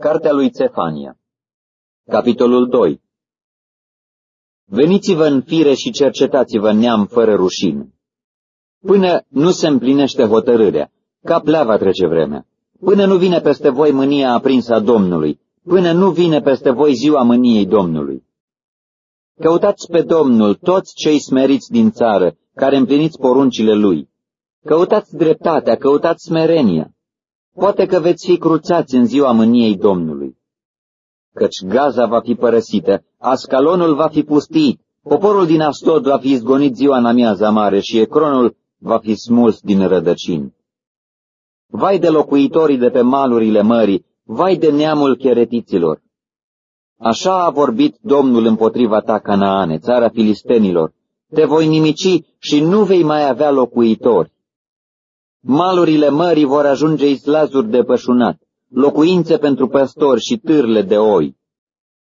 Cartea lui Țefania Capitolul 2 Veniți-vă în fire și cercetați-vă neam fără rușine. Până nu se împlinește hotărârea, ca pleava trece vremea. Până nu vine peste voi mânia aprinsă a Domnului, până nu vine peste voi ziua mâniei Domnului. Căutați pe Domnul toți cei smeriți din țară, care împliniți poruncile Lui. Căutați dreptatea, căutați smerenia. Poate că veți fi cruțați în ziua mâniei Domnului. Căci Gaza va fi părăsită, Ascalonul va fi pustit, poporul din Astod va fi izgonit ziua în amiaza mare și Ecronul va fi smuls din rădăcini. Vai de locuitorii de pe malurile mării, vai de neamul cheretiților! Așa a vorbit Domnul împotriva ta, Canaane, țara filistenilor. Te voi nimici și nu vei mai avea locuitori. Malurile mării vor ajunge islazuri de pășunat, locuințe pentru păstori și târle de oi.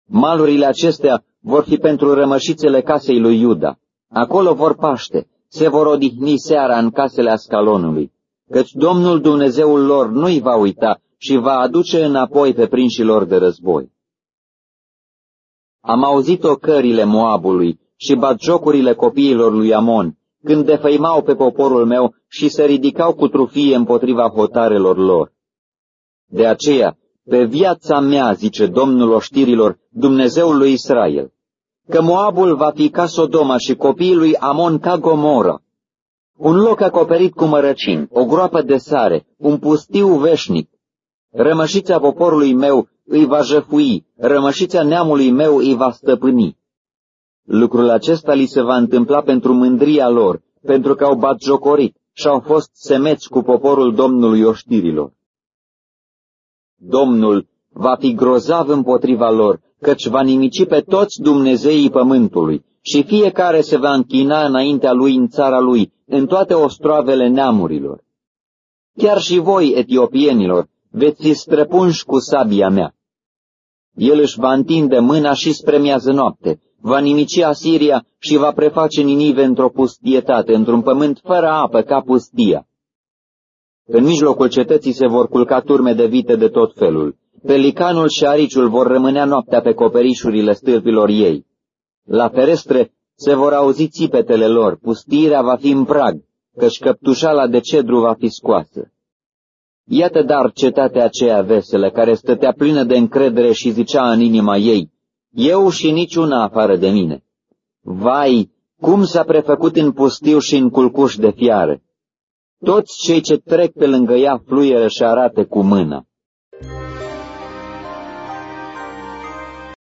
Malurile acestea vor fi pentru rămășițele casei lui Iuda. Acolo vor paște, se vor odihni seara în casele Ascalonului, căci Domnul Dumnezeul lor nu-i va uita și va aduce înapoi pe prinșilor de război. Am auzit ocările Moabului și batjocurile copiilor lui Amon, când defăimau pe poporul meu și se ridicau cu trufie împotriva hotarelor lor. De aceea, pe viața mea, zice Domnul oștirilor, Dumnezeul lui Israel, că Moabul va fi ca Sodoma și copiii lui Amon ca Gomoră, un loc acoperit cu mărăcini, o groapă de sare, un pustiu veșnic. Rămășița poporului meu îi va jăfui, rămășița neamului meu îi va stăpâni. Lucrul acesta li se va întâmpla pentru mândria lor, pentru că au batjocorit și au fost semeți cu poporul Domnului oștirilor. Domnul va fi grozav împotriva lor, căci va nimici pe toți Dumnezeii pământului și fiecare se va închina înaintea lui în țara lui, în toate ostroavele neamurilor. Chiar și voi, etiopienilor, veți fi străpunși cu sabia mea. El își va întinde mâna și spre miază noapte, va nimici Asiria și va preface Ninive într-o pustietate, într-un pământ fără apă ca pustia. În mijlocul cetății se vor culca turme de vite de tot felul. Pelicanul și ariciul vor rămânea noaptea pe coperișurile stâlpilor ei. La ferestre se vor auzi țipetele lor, pustirea va fi în prag, căci căptușala de cedru va fi scoasă. Iată dar cetatea aceea veselă, care stătea plină de încredere și zicea în inima ei, eu și niciuna afară de mine. Vai, cum s-a prefăcut în pustiu și în culcuș de fiară! Toți cei ce trec pe lângă ea fluieră și arată cu mâna.